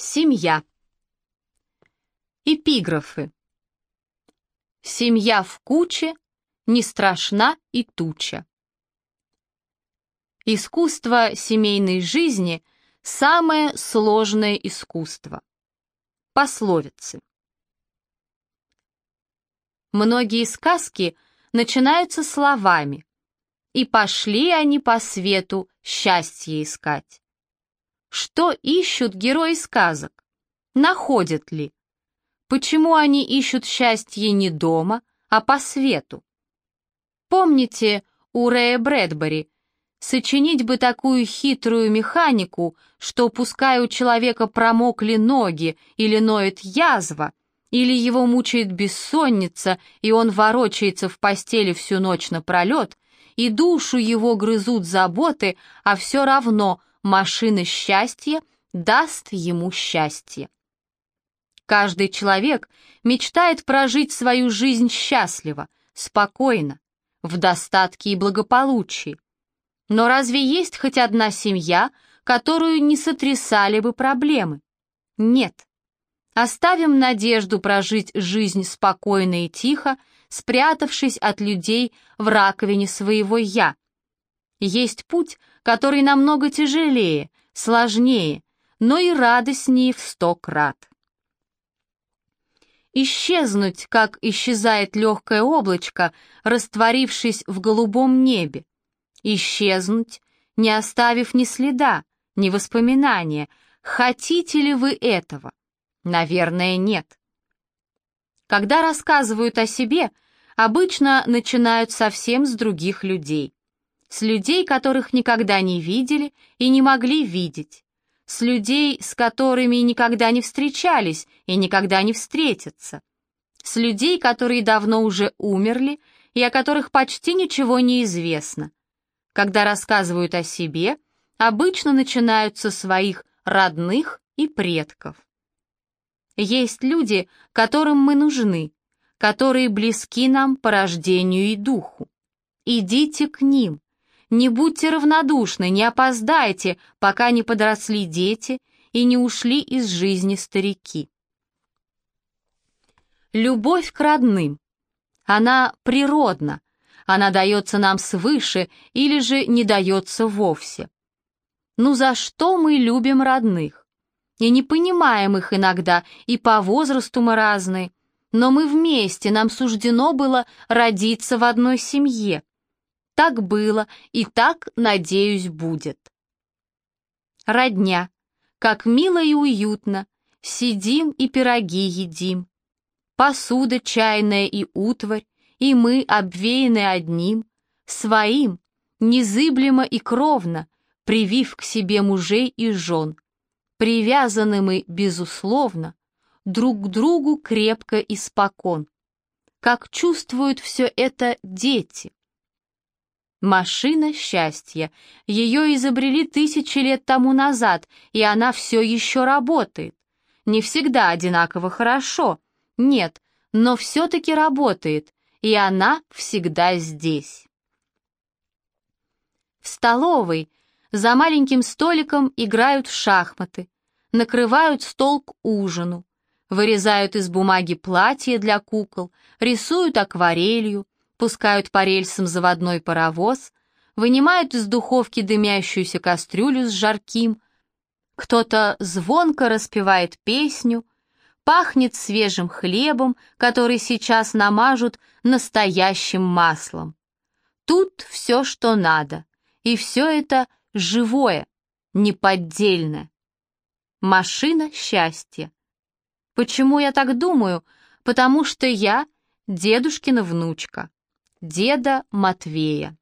Семья. Эпиграфы. Семья в куче, не страшна и туча. Искусство семейной жизни – самое сложное искусство. Пословицы. Многие сказки начинаются словами «И пошли они по свету счастье искать». Что ищут герои сказок? Находят ли? Почему они ищут счастье не дома, а по свету? Помните у Рэя Брэдбери, сочинить бы такую хитрую механику, что пускай у человека промокли ноги или ноет язва, или его мучает бессонница, и он ворочается в постели всю ночь напролет, и душу его грызут заботы, а все равно машина счастья даст ему счастье. Каждый человек мечтает прожить свою жизнь счастливо, спокойно, в достатке и благополучии. Но разве есть хоть одна семья, которую не сотрясали бы проблемы? Нет. Оставим надежду прожить жизнь спокойно и тихо, спрятавшись от людей в раковине своего «я». Есть путь, который намного тяжелее, сложнее, но и радостнее в сто крат. Исчезнуть, как исчезает легкое облачко, растворившись в голубом небе. Исчезнуть, не оставив ни следа, ни воспоминания. Хотите ли вы этого? Наверное, нет. Когда рассказывают о себе, обычно начинают совсем с других людей с людей, которых никогда не видели и не могли видеть, с людей, с которыми никогда не встречались и никогда не встретятся, с людей, которые давно уже умерли и о которых почти ничего не известно. Когда рассказывают о себе, обычно начинают со своих родных и предков. Есть люди, которым мы нужны, которые близки нам по рождению и духу. Идите к ним, не будьте равнодушны, не опоздайте, пока не подросли дети и не ушли из жизни старики. Любовь к родным. Она природна, она дается нам свыше или же не дается вовсе. Ну за что мы любим родных? И не понимаем их иногда, и по возрасту мы разные, но мы вместе, нам суждено было родиться в одной семье. Так было и так, надеюсь, будет. Родня, как мило и уютно, сидим и пироги едим. Посуда чайная и утварь, и мы, обвеяны одним, своим, незыблемо и кровно, привив к себе мужей и жен. Привязаны мы, безусловно, друг к другу крепко и спокон. Как чувствуют все это дети. Машина счастья. Ее изобрели тысячи лет тому назад, и она все еще работает. Не всегда одинаково хорошо, нет, но все-таки работает, и она всегда здесь. В столовой за маленьким столиком играют в шахматы, накрывают стол к ужину, вырезают из бумаги платье для кукол, рисуют акварелью, пускают по рельсам заводной паровоз, вынимают из духовки дымящуюся кастрюлю с жарким, кто-то звонко распевает песню, пахнет свежим хлебом, который сейчас намажут настоящим маслом. Тут все, что надо, и все это живое, неподдельное. Машина счастья. Почему я так думаю? Потому что я дедушкина внучка деда Матвея.